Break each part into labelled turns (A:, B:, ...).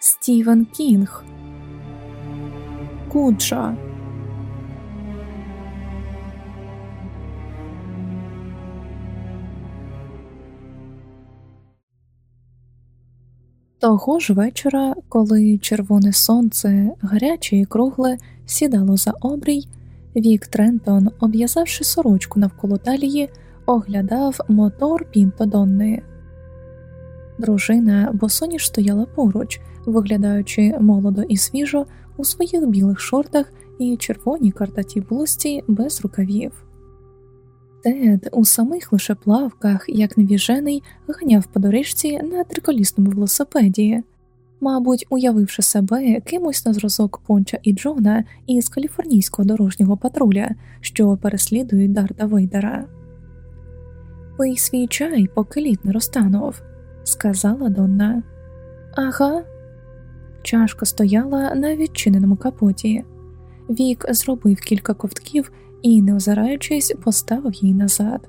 A: Стівен Кінг, Куджа. Того ж вечора, коли червоне сонце, гаряче і кругле, сідало за обрій, Вік Трентон, обв'язавши сорочку навколо талії, оглядав мотор Пінто Донни. Дружина босоніж стояла поруч, виглядаючи молодо і свіжо у своїх білих шортах і червоній картатій блузці без рукавів. Тед у самих лише плавках, як невіжений, ганяв по доріжці на триколісному велосипеді, мабуть, уявивши себе кимось на зразок Понча і Джона із каліфорнійського дорожнього патруля, що переслідують Дарда Вейдера. Пий свій чай, поки лід не розтанув, сказала Донна. Ага. Чашка стояла на відчиненому капоті. Вік зробив кілька ковтків і, не озираючись, поставив її назад.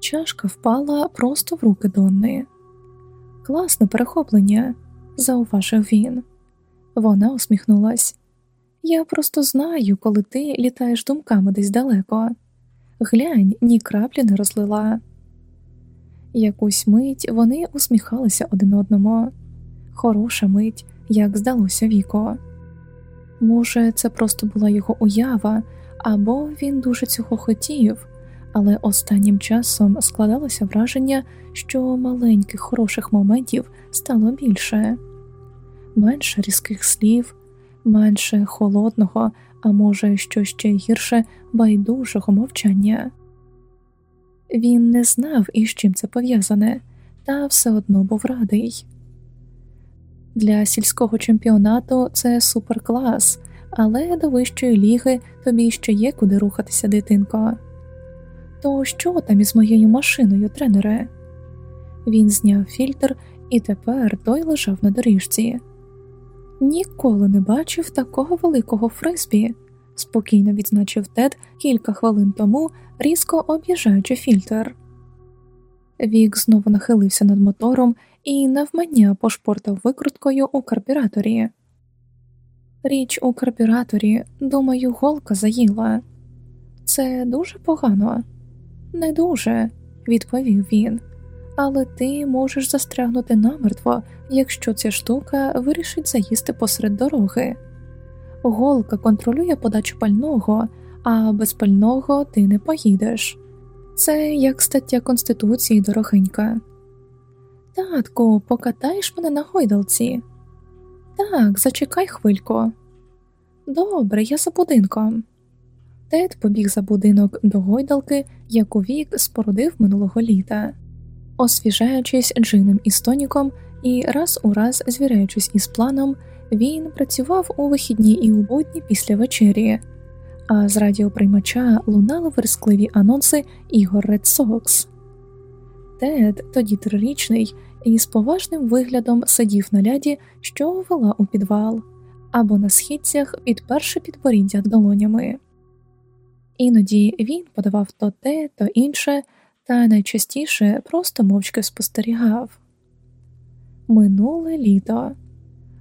A: Чашка впала просто в руки Донни. Класне перехоплення, зауважив він. Вона усміхнулась. Я просто знаю, коли ти літаєш думками десь далеко. Глянь, ні краплі не розлила. Якусь мить вони усміхалися один одному. Хороша мить, як здалося Віко. Може, це просто була його уява, або він дуже цього хотів, але останнім часом складалося враження, що маленьких хороших моментів стало більше, менше різких слів, менше холодного, а може, що ще гірше байдужого мовчання. Він не знав, із чим це пов'язане, та все одно був радий. Для сільського чемпіонату це суперклас, але до вищої ліги тобі ще є куди рухатися, дитинко. То що там із моєю машиною, тренере? Він зняв фільтр і тепер той лежав на доріжці. Ніколи не бачив такого великого фрисбі, спокійно відзначив Тед кілька хвилин тому, різко об'їжджаючи фільтр. Вік знову нахилився над мотором і навмання пошпортав викруткою у карбюраторі. Річ у карбюраторі, думаю, голка заїла. Це дуже погано, не дуже, відповів він, але ти можеш застрягнути намертво, якщо ця штука вирішить заїсти посеред дороги. Голка контролює подачу пального, а без пального ти не поїдеш. Це як стаття Конституції дорогенька. Татку, покатаєш мене на гойдалці? Так, зачекай хвильку. Добре, я за будинком. Тед побіг за будинок до гойдалки, яку вік спорудив минулого літа, освіжаючись джином і стоніком і раз у раз звіряючись із планом, він працював у вихідні і у будні після вечері, а з радіоприймача лунали верскливі анонси ігор Ред Сокс. Тед, тоді трирічний, із поважним виглядом сидів на ляді, що вела у підвал, або на східцях підперши підборіддя долонями. Іноді він подавав то те, то інше, та найчастіше просто мовчки спостерігав. Минуле літо,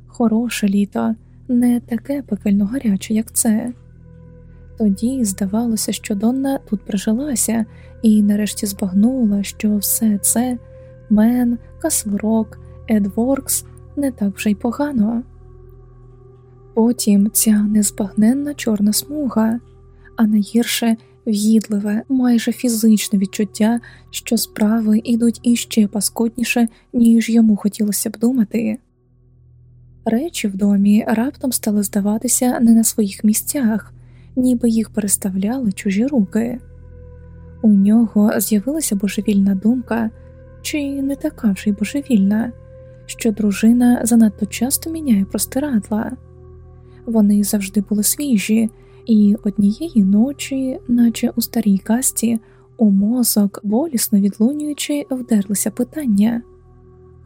A: хороше літо, не таке пекельно гаряче, як це. Тоді здавалося, що Донна тут прижилася і нарешті збагнула, що все це Мен, Каслрок, Едворкс не так вже й погано. Потім ця незбагненна чорна смуга, а найгірше в'їдливе, майже фізичне відчуття, що справи йдуть іще паскудніше, ніж йому хотілося б думати. Речі в домі раптом стали здаватися не на своїх місцях, ніби їх переставляли чужі руки. У нього з'явилася божевільна думка, чи не така вже й божевільна, що дружина занадто часто міняє простирадла. Вони завжди були свіжі, і однієї ночі, наче у старій касті, у мозок, болісно відлунюючи, вдерлися питання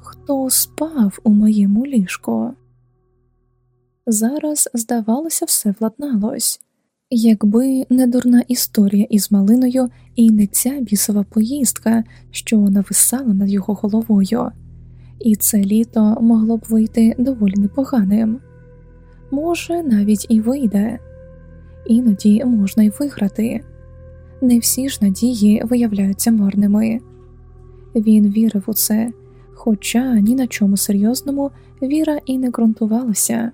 A: Хто спав у моєму ліжку? Зараз, здавалося, все владналось. Якби не дурна історія із малиною і не ця бісова поїздка, що нависала над його головою, і це літо могло б вийти доволі непоганим. Може, навіть і вийде, іноді можна й виграти. Не всі ж надії виявляються марними. Він вірив у це, хоча ні на чому серйозному віра і не ґрунтувалася.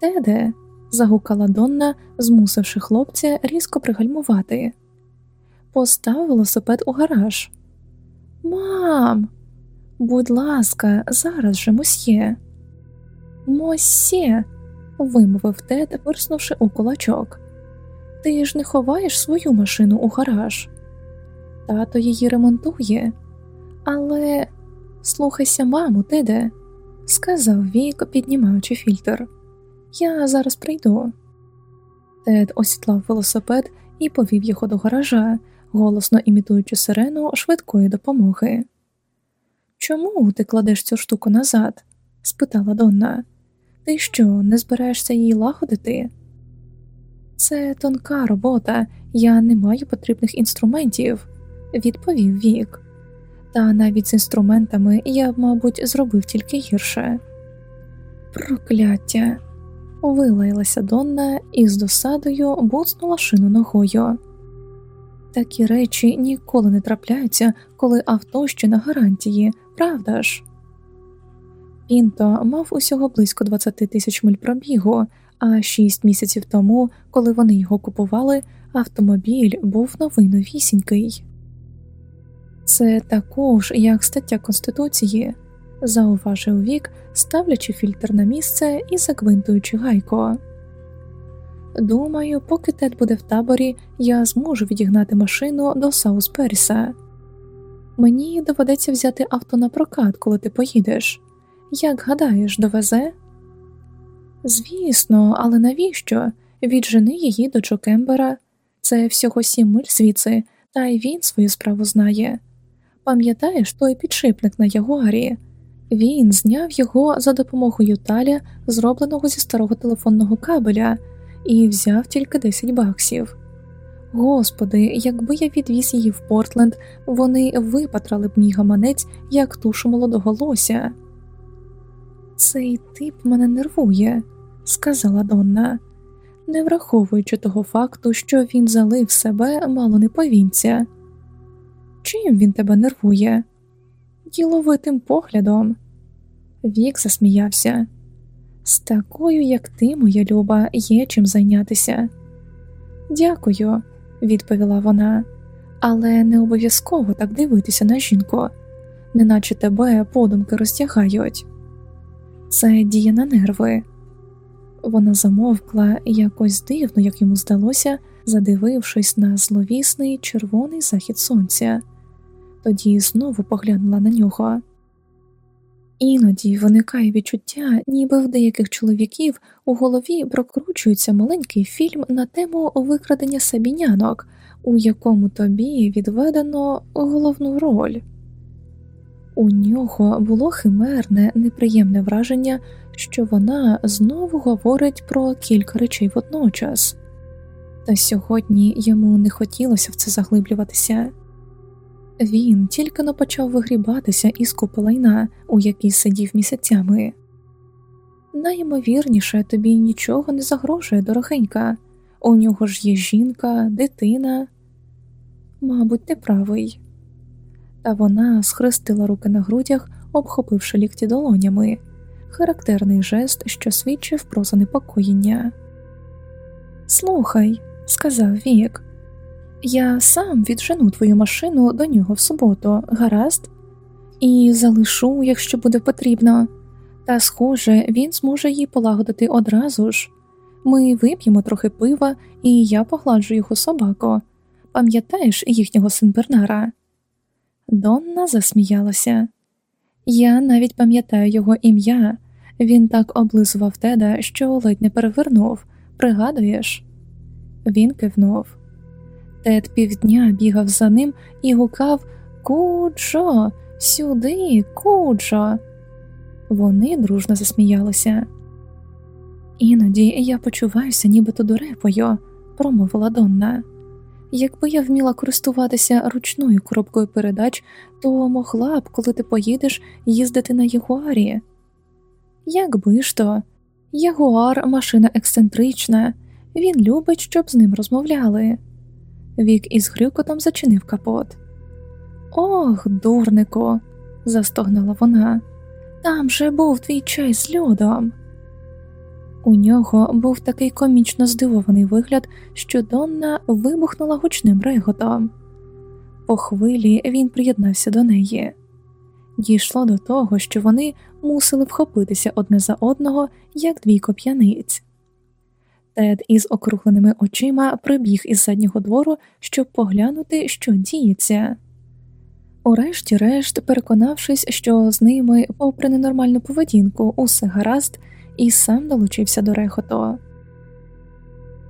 A: Теде, загукала Донна, змусивши хлопця різко пригальмувати. Постав велосипед у гараж. Мам, будь ласка, зараз же мосьє. Мосьє, вимовив Тед, вирснувши у кулачок. Ти ж не ховаєш свою машину у гараж. Тато її ремонтує, але слухайся, маму, Теде, сказав Вік, піднімаючи фільтр. Я зараз прийду. Тед осідлав велосипед і повів його до гаража, голосно імітуючи сирену швидкої допомоги. Чому ти кладеш цю штуку назад? спитала Донна. Ти що, не збираєшся її лагодити? Це тонка робота, я не маю потрібних інструментів, відповів Вік. Та навіть з інструментами я б, мабуть, зробив тільки гірше. Прокляття. Вилаялася Донна і з досадою буцнула шину ногою. Такі речі ніколи не трапляються, коли авто ще на гарантії, правда ж? Пінто мав усього близько 20 тисяч миль пробігу, а шість місяців тому, коли вони його купували, автомобіль був новий новісінький. Це також як стаття Конституції, зауважив Вік, ставлячи фільтр на місце і загвинтуючи гайко. Думаю, поки Тед буде в таборі, я зможу відігнати машину до Саус Періса. Мені доведеться взяти авто на прокат, коли ти поїдеш. Як гадаєш, довезе? Звісно, але навіщо? Віджени її до Джокембера. Це всього сім миль звідси, та й він свою справу знає. Пам'ятаєш той підшипник на Ягуарі? Він зняв його за допомогою таля, зробленого зі старого телефонного кабеля, і взяв тільки 10 баксів. Господи, якби я відвіз її в Портленд, вони випатрали б мій гаманець як тушу молодого лося. Цей тип мене нервує, сказала Донна, не враховуючи того факту, що він залив себе мало не повінця. Чим він тебе нервує? Діловитим поглядом. Вік засміявся. З такою, як ти, моя люба, є чим зайнятися. Дякую, відповіла вона, але не обов'язково так дивитися на жінку, неначе тебе подумки розтягають. Це діє на нерви. Вона замовкла якось дивно, як йому здалося, задивившись на зловісний червоний захід сонця, тоді знову поглянула на нього. Іноді виникає відчуття, ніби в деяких чоловіків у голові прокручується маленький фільм на тему викрадення сабінянок, у якому тобі відведено головну роль. У нього було химерне, неприємне враження, що вона знову говорить про кілька речей водночас, та сьогодні йому не хотілося в це заглиблюватися. Він тільки но почав вигрібатися із купи лайна, у якій сидів місяцями. Найімовірніше тобі нічого не загрожує, дорогенька, у нього ж є жінка, дитина. Мабуть, ти правий. Та вона схрестила руки на грудях, обхопивши лікті долонями, характерний жест, що свідчив про занепокоєння. Слухай, сказав Вік. Я сам віджену твою машину до нього в суботу, гаразд, і залишу, якщо буде потрібно, та, схоже, він зможе її полагодити одразу ж. Ми вип'ємо трохи пива, і я погладжу його собаку. Пам'ятаєш їхнього синбернара? Донна засміялася. Я навіть пам'ятаю його ім'я. Він так облизував теда, що ледь не перевернув. Пригадуєш? Він кивнув. Тед півдня бігав за ним і гукав Куджо, сюди, куджо. Вони дружно засміялися. Іноді я почуваюся, нібито дурепою, промовила Донна. Якби я вміла користуватися ручною коробкою передач, то могла б, коли ти поїдеш, їздити на Ягуарі. Якби ж то, Ягуар машина ексцентрична, він любить, щоб з ним розмовляли. Вік із грюкотом зачинив капот. Ох, дурнику, застогнала вона. Там же був твій чай з льодом. У нього був такий комічно здивований вигляд, що Донна вибухнула гучним реготом. По хвилі він приєднався до неї. Дійшло до того, що вони мусили вхопитися одне за одного, як двійко п'яниць. Тед із округленими очима прибіг із заднього двору, щоб поглянути, що діється. Урешті-решт, переконавшись, що з ними, попри ненормальну поведінку, усе гаразд, і сам долучився до рехоту.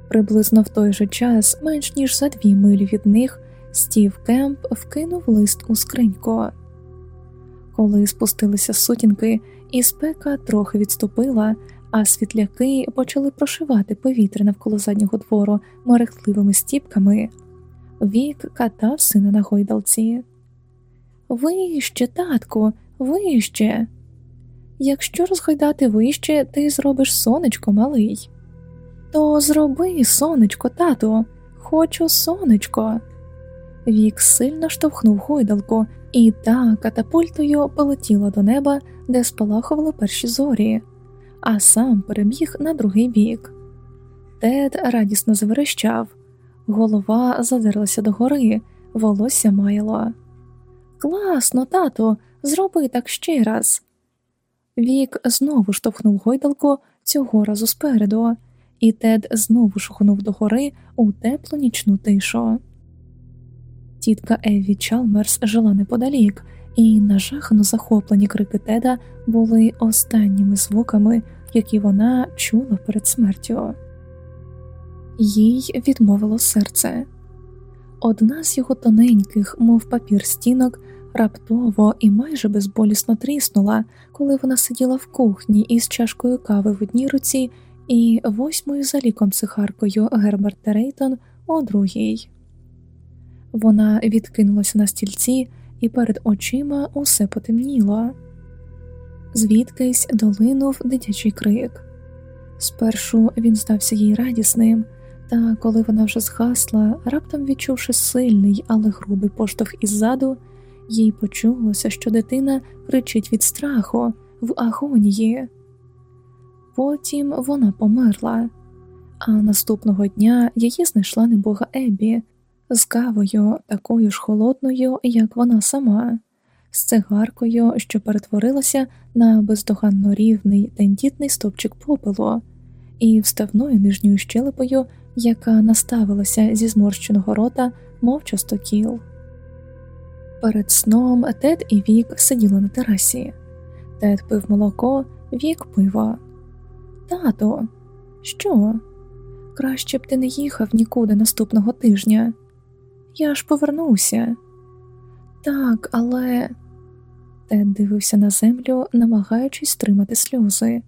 A: Приблизно в той же час, менш ніж за дві милі від них, Стів Кемп вкинув лист у скриньку. Коли спустилися сутінки, і спека трохи відступила, а світляки почали прошивати повітря навколо заднього двору мерехтливими стібками. Вік катав сина на гойдалці. Вище, татку, вище. Якщо розгойдати вище, ти зробиш сонечко малий. То зроби сонечко, тату, хочу сонечко. Вік сильно штовхнув гойдалку, і та катапультою полетіла до неба, де спалахували перші зорі, а сам перебіг на другий бік. Тед радісно заверещав, голова задерлася догори, волосся маяло. Класно, тату, зроби так ще раз. Вік знову штовхнув гойдалку цього разу спереду, і Тед знову шухнув догори у теплу нічну тишу. Тітка Еві Чалмерс жила неподалік, і нажахано захоплені крики Теда були останніми звуками, які вона чула перед смертю. Їй відмовило серце. Одна з його тоненьких, мов папір стінок, раптово і майже безболісно тріснула, коли вона сиділа в кухні із чашкою кави в одній руці і восьмою за ліком цигаркою Герберта Рейтон у другій. Вона відкинулася на стільці, і перед очима усе потемніло. Звідкись долинув дитячий крик. Спершу він здався їй радісним, та коли вона вже згасла, раптом відчувши сильний, але грубий поштовх іззаду, їй почулося, що дитина кричить від страху в агонії. Потім вона померла, а наступного дня її знайшла небога Ебі з кавою, такою ж холодною, як вона сама, з цигаркою, що перетворилася на бездоганно рівний тендітний стопчик попелу, і вставною нижньою щелепою, яка наставилася зі зморщеного рота, мов частокіл. Перед сном Тед і Вік сиділи на терасі. Тед пив молоко, Вік пиво. Тато, що? Краще б ти не їхав нікуди наступного тижня. Я ж повернуся. Так, але Тед дивився на землю, намагаючись стримати сльози.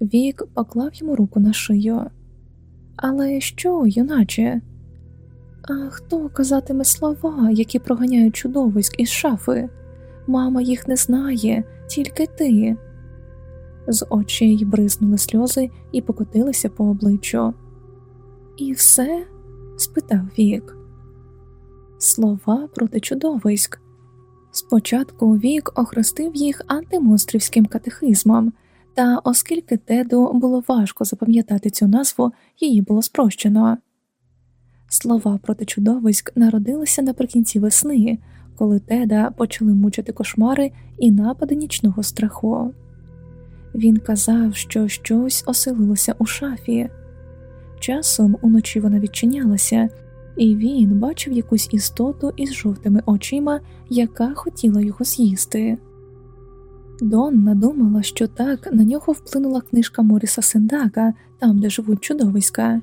A: Вік поклав йому руку на шию. Але що, юначе? А хто казатиме слова, які проганяють чудовиськ із шафи? Мама їх не знає, тільки ти. З очей бризнули сльози і покотилися по обличчю. І все? спитав Вік. Слова проти чудовиськ. Спочатку Вік охрестив їх антимонстрівським катехизмом, та оскільки Теду було важко запам'ятати цю назву, її було спрощено. Слова проти чудовиськ народилися наприкінці весни, коли Теда почали мучити кошмари і напади нічного страху. Він казав, що щось оселилося у шафі. Часом уночі вона відчинялася, і він бачив якусь істоту із жовтими очима, яка хотіла його з'їсти. Донна думала, що так на нього вплинула книжка Моріса Сендака, там, де живуть чудовиська.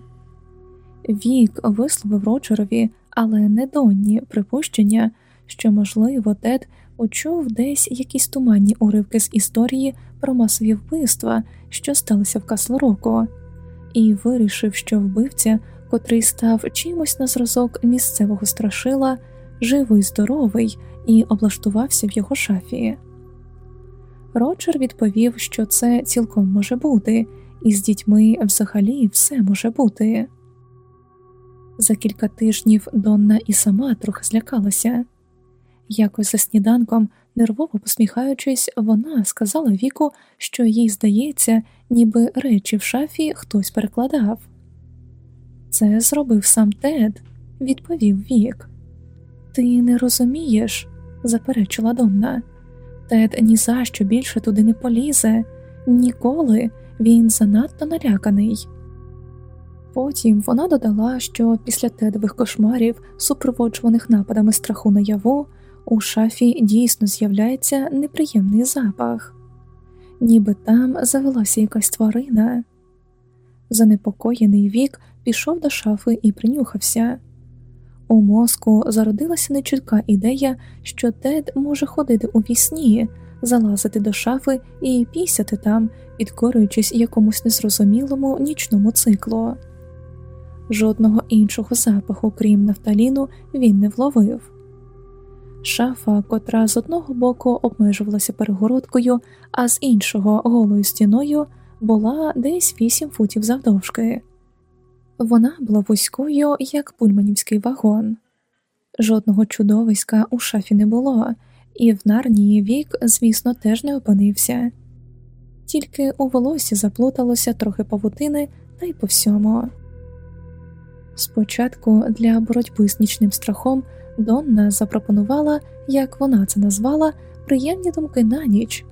A: Вік висловив Роджерові, але не Донні, припущення, що, можливо, Тед учув десь якісь туманні уривки з історії про масові вбивства, що сталися в Каслороку, і вирішив, що вбивця котрий став чимось на зразок місцевого страшила, живий, здоровий і облаштувався в його шафі. Роджер відповів, що це цілком може бути, і з дітьми взагалі все може бути. За кілька тижнів Донна і сама трохи злякалася. Якось за сніданком, нервово посміхаючись, вона сказала Віку, що їй здається, ніби речі в шафі хтось перекладав. Це зробив сам Тед, відповів Вік. Ти не розумієш, заперечила Донна. Тед ні за що більше туди не полізе, ніколи він занадто наляканий. Потім вона додала, що після тедових кошмарів, супроводжуваних нападами страху наяву, у шафі дійсно з'являється неприємний запах, ніби там завелася якась тварина. Занепокоєний вік пішов до шафи і принюхався. У мозку зародилася нечітка ідея, що Тед може ходити у вісні, залазити до шафи і пісяти там, підкорюючись якомусь незрозумілому нічному циклу. Жодного іншого запаху, крім нафталіну, він не вловив. Шафа, котра з одного боку обмежувалася перегородкою, а з іншого голою стіною, була десь вісім футів завдовжки. Вона була вузькою, як пульманівський вагон. Жодного чудовиська у шафі не було, і в нарнії вік, звісно, теж не опинився, тільки у волосі заплуталося трохи павутини та й по всьому. Спочатку для боротьби з нічним страхом Донна запропонувала, як вона це назвала, приємні думки на ніч,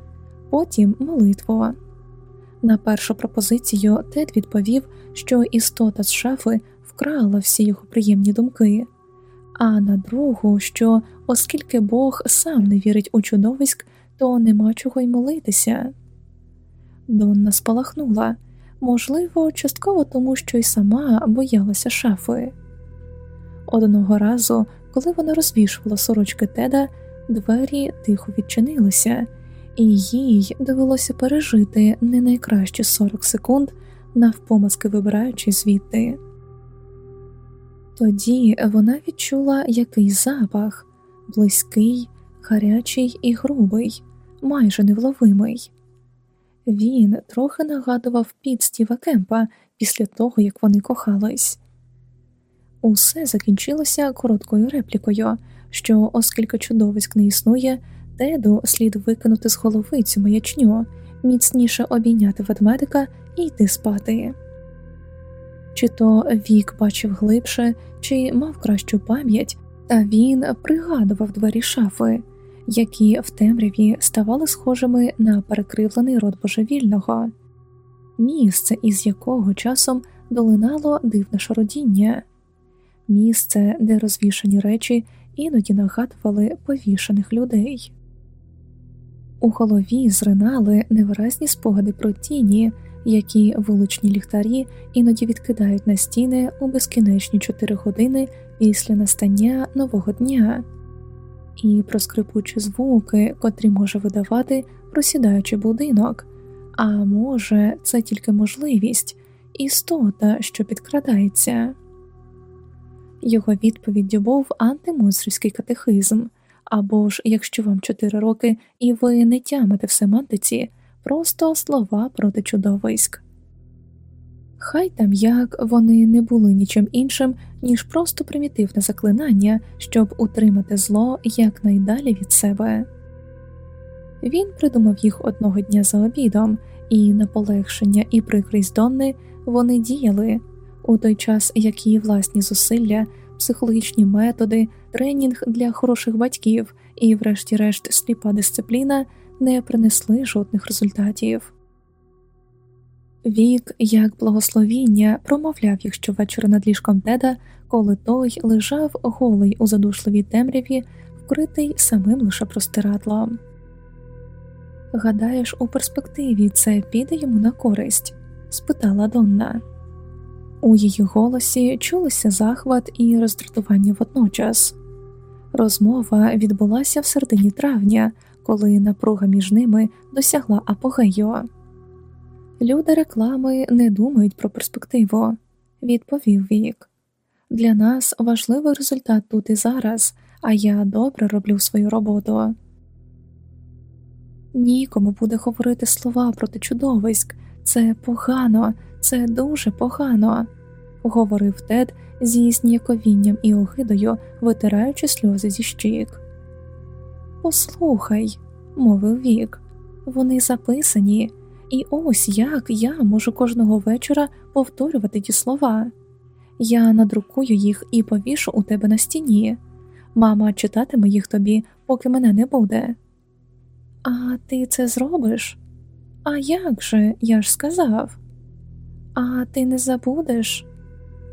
A: потім молитву. На першу пропозицію Тед відповів, що істота з шафи вкрала всі його приємні думки, а на другу, що оскільки Бог сам не вірить у чудовиськ, то нема чого й молитися. Донна спалахнула можливо, частково тому, що й сама боялася шафи. Одного разу, коли вона розвішувала сорочки теда, двері тихо відчинилися, і їй довелося пережити не найкращі 40 секунд, навпомазки вибираючи звідти. Тоді вона відчула якийсь запах близький, гарячий і грубий, майже невловимий. Він трохи нагадував під Стіва Кемпа після того, як вони кохались. Усе закінчилося короткою реплікою, що, оскільки чудовиськ не існує, Теду слід викинути з голови цю маячню, міцніше обійняти ведмедика і йти спати. Чи то вік бачив глибше, чи мав кращу пам'ять, та він пригадував двері шафи які в темряві ставали схожими на перекривлений рот божевільного, місце, із якого часом долинало дивне шародіння, місце, де розвішані речі іноді нагадували повішаних людей. У голові зринали невиразні спогади про тіні, які вуличні ліхтарі іноді відкидають на стіни у безкінечні чотири години після настання нового дня. І про скрипучі звуки, котрі може видавати просідаючий будинок, а може, це тільки можливість, істота, що підкрадається. Його відповіддю був антимонстрівський катехизм, або ж, якщо вам чотири роки і ви не тямите в семантиці, просто слова проти чудовиськ. Хай там як вони не були нічим іншим, ніж просто примітивне заклинання, щоб утримати зло якнайдалі від себе. Він придумав їх одного дня за обідом, і на полегшення і прикрість Донни вони діяли у той час, як її власні зусилля, психологічні методи, тренінг для хороших батьків і, врешті-решт, сліпа дисципліна не принесли жодних результатів. Вік, як благословіння, промовляв їх щовечора над ліжком деда, коли той лежав голий у задушливій темряві, вкритий самим лише простирадлом. Гадаєш, у перспективі це піде йому на користь? спитала Донна. У її голосі чулися захват і роздратування водночас. Розмова відбулася в середині травня, коли напруга між ними досягла апогею. Люди реклами не думають про перспективу, відповів Вік. Для нас важливий результат тут і зараз, а я добре роблю свою роботу. Нікому буде говорити слова проти чудовиськ. Це погано, це дуже погано, говорив Тед зі зніяковінням і огидою, витираючи сльози зі щік. Послухай, мовив Вік, вони записані, і ось як я можу кожного вечора повторювати ті слова. Я надрукую їх і повішу у тебе на стіні. Мама читатиме їх тобі, поки мене не буде. А ти це зробиш? А як же, я ж сказав? А ти не забудеш?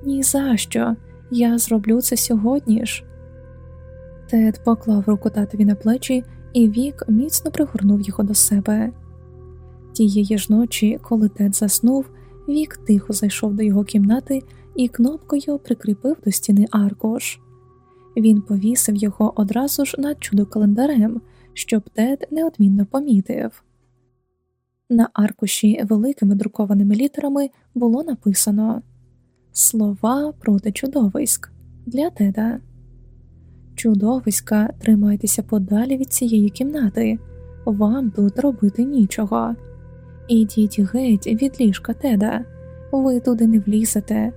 A: Ні за що, я зроблю це сьогодні ж. Тед поклав руку татові на плечі, і Вік міцно пригорнув його до себе. Тієї ж ночі, коли Тед заснув, Вік тихо зайшов до його кімнати і кнопкою прикріпив до стіни аркуш. Він повісив його одразу ж над чудо календарем, щоб Тед неодмінно помітив. На аркуші великими друкованими літерами було написано Слова проти чудовиськ для Теда. Чудовиська, тримайтеся подалі від цієї кімнати, вам тут робити нічого. Ідіть геть від ліжка Теда, ви туди не влізете.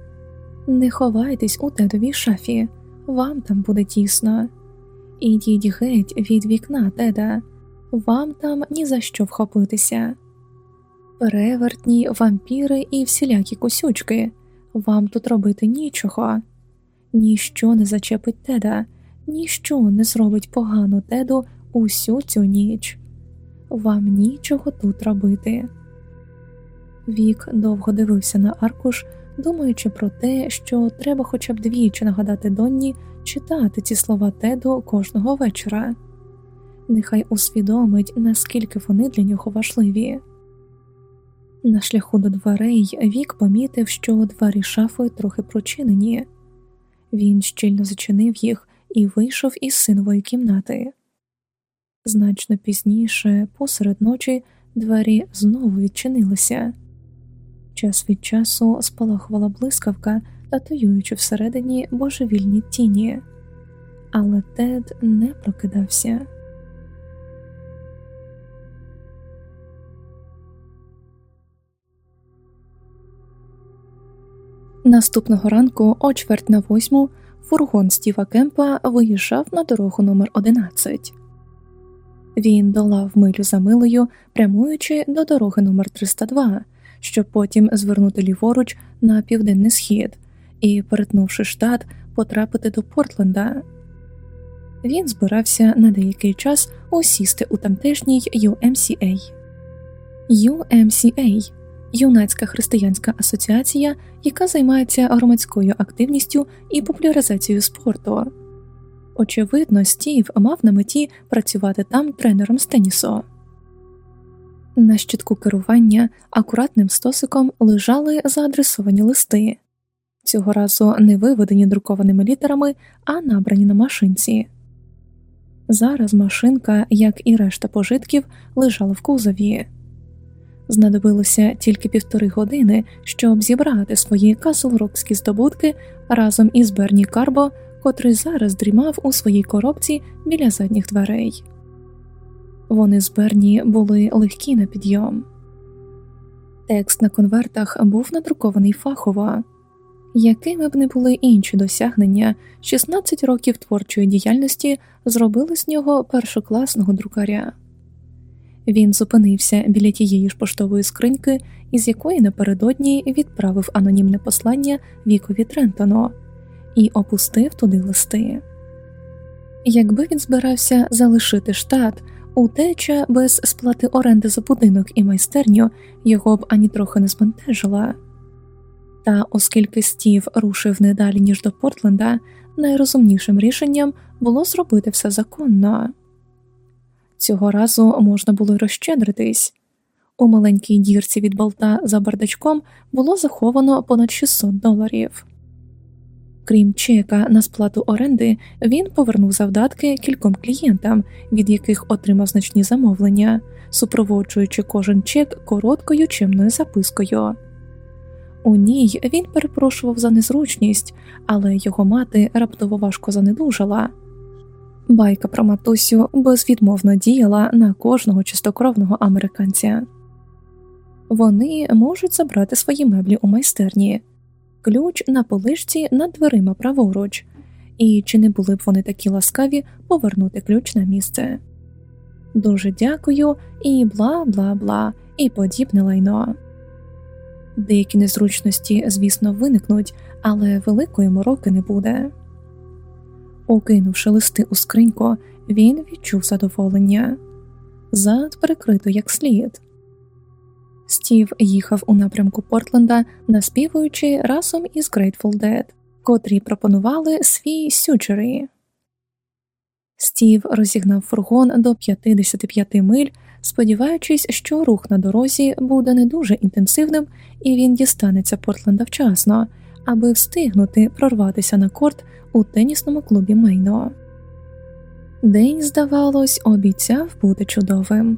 A: Не ховайтесь у тедовій шафі, вам там буде тісно. Ідіть геть від вікна Теда, вам там ні за що вхопитися. Перевертні, вампіри і всілякі косючки, вам тут робити нічого, ніщо не зачепить теда, ніщо не зробить погано теду усю цю ніч. Вам нічого тут робити. Вік довго дивився на аркуш, думаючи про те, що треба хоча б двічі нагадати Донні читати ці слова теду кожного вечора. Нехай усвідомить, наскільки вони для нього важливі. На шляху до дверей Вік помітив, що двері шафи трохи прочинені. Він щільно зачинив їх і вийшов із синової кімнати. Значно пізніше, посеред ночі, двері знову відчинилися. Час від часу спалахувала блискавка, татуюючи всередині божевільні тіні, але Тед не прокидався. Наступного ранку, о чверть на восьму, фургон Стіва Кемпа виїжджав на дорогу номер 11 Він долав милю за милою, прямуючи до дороги номер 302 щоб потім звернути ліворуч на південний схід і, перетнувши штат, потрапити до Портленда. Він збирався на деякий час усісти у тамтешній UMCA. UMCA юнацька християнська асоціація, яка займається громадською активністю і популяризацією спорту. Очевидно, Стів мав на меті працювати там тренером з тенісу. На щитку керування акуратним стосиком лежали заадресовані листи, цього разу не виведені друкованими літерами, а набрані на машинці. Зараз машинка, як і решта пожитків, лежала в кузові. Знадобилося тільки півтори години, щоб зібрати свої каслрокські здобутки разом із Берні Карбо, котрий зараз дрімав у своїй коробці біля задніх дверей. Вони з Берні були легкі на підйом. Текст на конвертах був надрукований фахово, якими б не були інші досягнення, 16 років творчої діяльності зробили з нього першокласного друкаря. Він зупинився біля тієї ж поштової скриньки, із якої напередодні відправив анонімне послання вікові Трентону і опустив туди листи. Якби він збирався залишити штат, утеча без сплати оренди за будинок і майстерню його б ані трохи не збентежила. Та оскільки Стів рушив не далі ніж до Портленда, найрозумнішим рішенням було зробити все законно. Цього разу можна було розщедритись. У маленькій дірці від болта за бардачком було заховано понад 600 доларів. Крім чека на сплату оренди, він повернув завдатки кільком клієнтам, від яких отримав значні замовлення, супроводжуючи кожен чек короткою чимною запискою. У ній він перепрошував за незручність, але його мати раптово важко занедужала. Байка про матусю безвідмовно діяла на кожного чистокровного американця. Вони можуть забрати свої меблі у майстерні, ключ на полишці над дверима праворуч, і чи не були б вони такі ласкаві повернути ключ на місце. Дуже дякую і бла бла бла, і подібне лайно. Деякі незручності, звісно, виникнуть, але великої мороки не буде. Укинувши листи у скриньку, він відчув задоволення зад прикрито як слід. Стів їхав у напрямку Портленда, наспівуючи разом із Grateful Dead, котрі пропонували свій сючері. Стів розігнав фургон до 55 миль, сподіваючись, що рух на дорозі буде не дуже інтенсивним і він дістанеться Портленда вчасно, аби встигнути прорватися на корт у тенісному клубі Мейно. День, здавалось, обіцяв бути чудовим.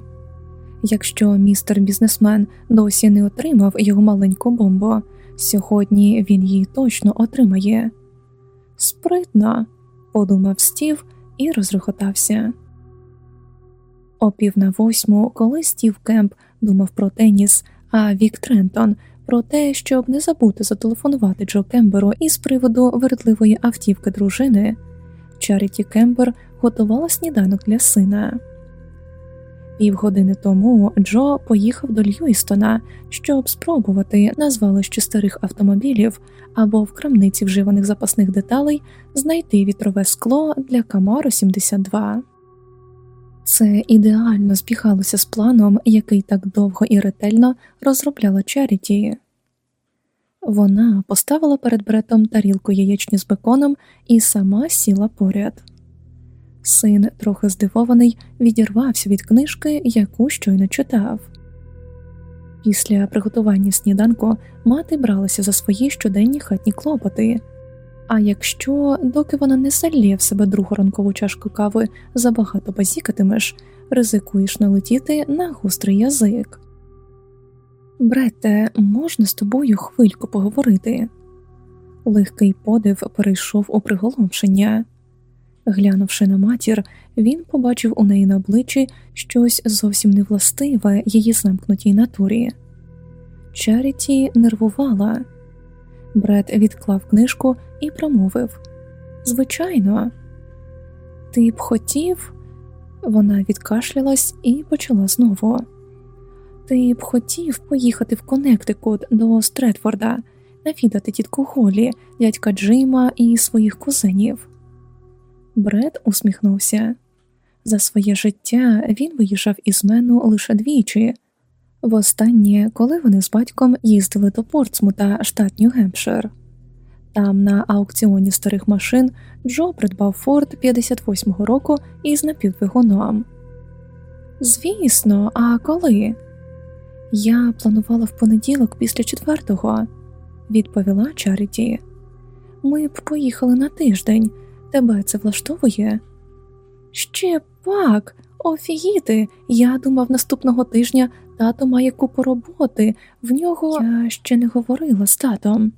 A: Якщо містер бізнесмен досі не отримав його маленьку бомбу, сьогодні він її точно отримає. Спритно, подумав Стів і розреготався. О пів на восьму, коли Стів Кемп думав про теніс, а Вік Трентон про те, щоб не забути зателефонувати Джо Кемберу із приводу вередливої автівки дружини, Чаріті Кембер готувала сніданок для сина. Півгодини тому Джо поїхав до Льюістона, щоб спробувати на звалищі старих автомобілів або в крамниці вживаних запасних деталей знайти вітрове скло для Камаро 72. Це ідеально збігалося з планом, який так довго і ретельно розробляла Чаріті. Вона поставила перед бретом тарілку яєчні з беконом і сама сіла поряд. Син, трохи здивований, відірвався від книжки, яку щойно читав. Після приготування сніданку мати бралася за свої щоденні хатні клопоти. А якщо, доки вона не залє в себе другу ранкову чашку кави, забагато базікатимеш, ризикуєш налетіти на гострий язик. Брете, можна з тобою хвильку поговорити? Легкий подив перейшов у приголомшення. Глянувши на матір, він побачив у неї на обличчі щось зовсім невластиве її замкнутій натурі. Чаріті нервувала. Бред відклав книжку і промовив Звичайно, ти б хотів. Вона відкашлялась і почала знову. Ти б хотів поїхати в Коннектикут до Стретфорда, навідати тітку Голі, дядька Джима і своїх кузенів. Бред усміхнувся. За своє життя він виїжджав із мену лише двічі. Востаннє, коли вони з батьком їздили до Портсмута, штат Нью-Гемпшир. Там, на аукціоні старих машин, Джо придбав Форд 58-го року із напівдвигуном. Звісно, а коли? Я планувала в понеділок після четвертого, відповіла Чаріті. Ми б поїхали на тиждень. Тебе це влаштовує? Ще пак, офігіти. Я думав, наступного тижня тато має купу роботи, в нього я ще не говорила з татом.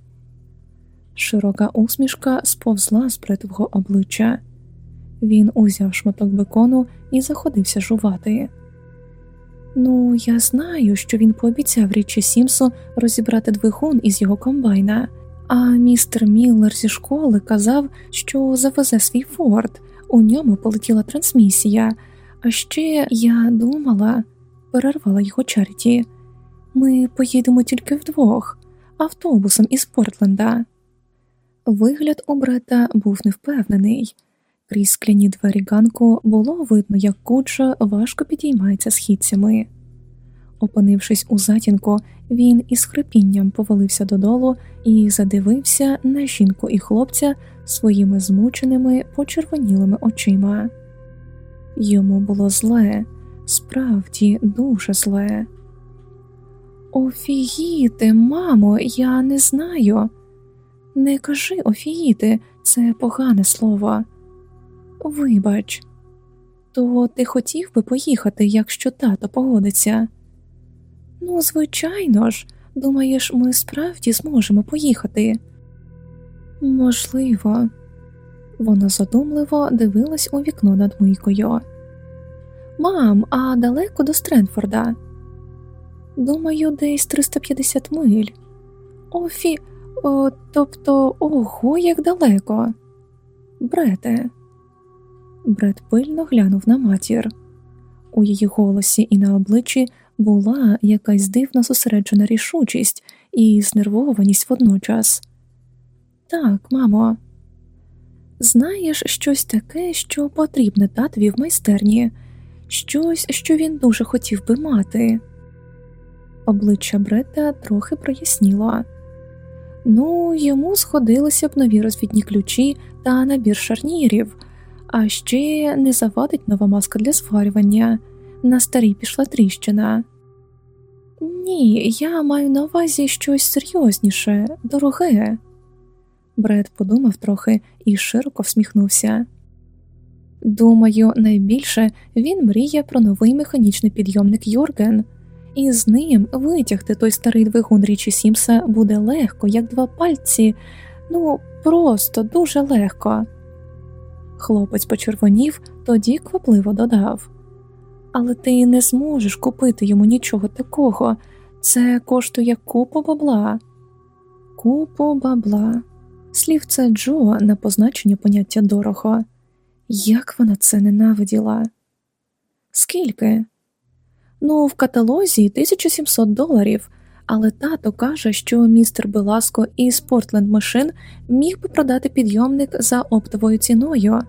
A: Широка усмішка сповзла з притвого обличчя. Він узяв шматок бекону і заходився жувати. Ну, я знаю, що він пообіцяв річі Сімсу розібрати двигун із його комбайна, а містер Міллер зі школи казав, що завезе свій форт, у ньому полетіла трансмісія. А ще я думала, перервала його Чарті, ми поїдемо тільки вдвох, автобусом із Портленда. Вигляд у брата був невпевнений. Крізь скляні двері ганку було видно, як куджа важко підіймається східцями. Опинившись у затінку, він із хрипінням повалився додолу і задивився на жінку і хлопця своїми змученими почервонілими очима. Йому було зле, справді дуже зле. Офігіти, мамо, я не знаю. Не кажи офігіти, це погане слово. Вибач, то ти хотів би поїхати, якщо тато погодиться? Ну, звичайно ж, Думаєш, ми справді зможемо поїхати? Можливо, вона задумливо дивилась у вікно над мийкою. Мам, а далеко до Стренфорда? Думаю, десь 350 миль. Офі, о, тобто, ого, як далеко. Брете. Бред пильно глянув на матір. У її голосі і на обличчі була якась дивна зосереджена рішучість і знервованість водночас. Так, мамо, знаєш щось таке, що потрібне татові в майстерні, щось, що він дуже хотів би мати. Обличчя Бретта трохи проясніло. Ну, йому сходилися б нові розвідні ключі та набір шарнірів, а ще не завадить нова маска для зварювання. На старій пішла тріщина. Ні, я маю на увазі щось серйозніше, дороге. Бред подумав трохи і широко всміхнувся. Думаю, найбільше він мріє про новий механічний підйомник Йорген, і з ним витягти той старий двигун річі Сімса буде легко, як два пальці, ну просто дуже легко. Хлопець почервонів, тоді квапливо додав Але ти не зможеш купити йому нічого такого, це коштує купу бабла. Купу бабла. Слів це Джо на позначення поняття дорого. Як вона це ненавиділа? Скільки? Ну, в каталозі 1700 доларів, але тато каже, що містер Беласко із Портленд Машин міг би продати підйомник за оптовою ціною.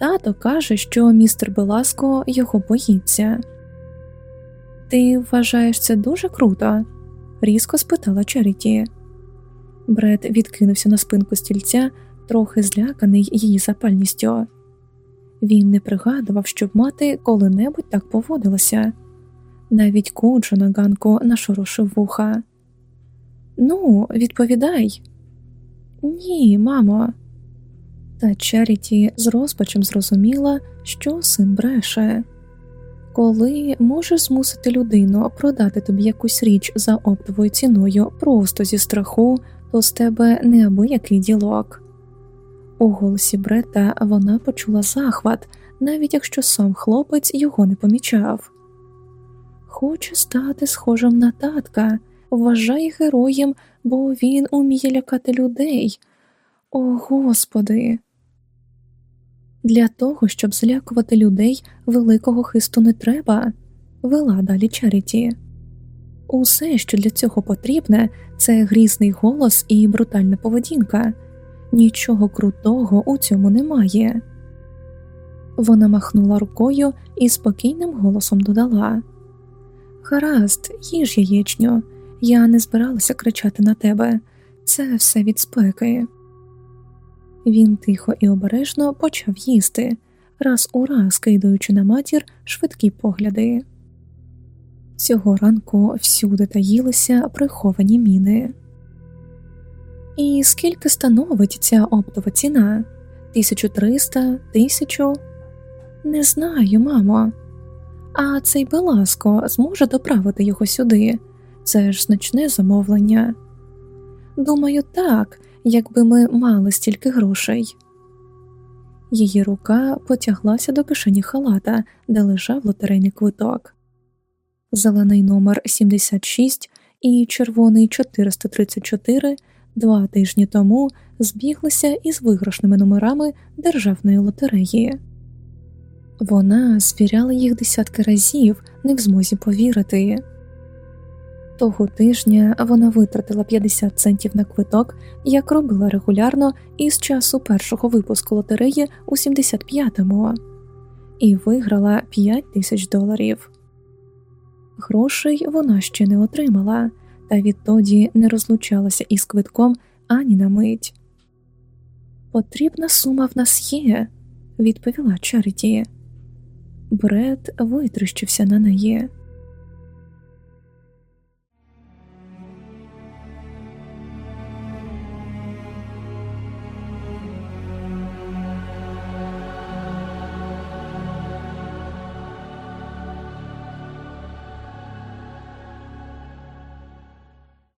A: Тато каже, що містер Беласко його боїться. Ти вважаєш це дуже круто? різко спитала Черіті. Бред відкинувся на спинку стільця, трохи зляканий її запальністю. Він не пригадував, щоб мати коли-небудь так поводилася. Навіть Коджо на ганку нашорошив вуха. Ну, відповідай. Ні, мамо. Та Чаріті з розпачем зрозуміла, що син бреше. Коли можеш змусити людину продати тобі якусь річ за оптовою ціною просто зі страху, то з тебе неабиякий ділок. У голосі Брета вона почула захват, навіть якщо сам хлопець його не помічав. Хоче стати схожим на татка, вважає героєм, бо він уміє лякати людей. О Господи. Для того, щоб злякувати людей, великого хисту не треба, вела далі Чаріті. Усе, що для цього потрібне, це грізний голос і брутальна поведінка, нічого крутого у цьому немає. Вона махнула рукою і спокійним голосом додала Гаразд, їж яєчню, я не збиралася кричати на тебе, це все від спеки. Він тихо і обережно почав їсти, раз у раз кидаючи на матір швидкі погляди. Цього ранку всюди таїлися приховані міни. І скільки становить ця оптова ціна? Тисячу триста, тисячу? Не знаю, мамо. А цей Беласко зможе доправити його сюди. Це ж значне замовлення. Думаю, так, якби ми мали стільки грошей. Її рука потяглася до кишені халата, де лежав лотерейний квиток. Зелений номер 76 і червоний 434 два тижні тому збіглися із виграшними номерами державної лотереї. Вона звіряла їх десятки разів, не в змозі повірити. Того тижня вона витратила 50 центів на квиток, як робила регулярно із часу першого випуску лотереї у 75-му, і виграла 5 тисяч доларів. Грошей вона ще не отримала, та відтоді не розлучалася із квитком ані на мить. Потрібна сума в нас є, відповіла Чаріті. Бред витріщився на неї.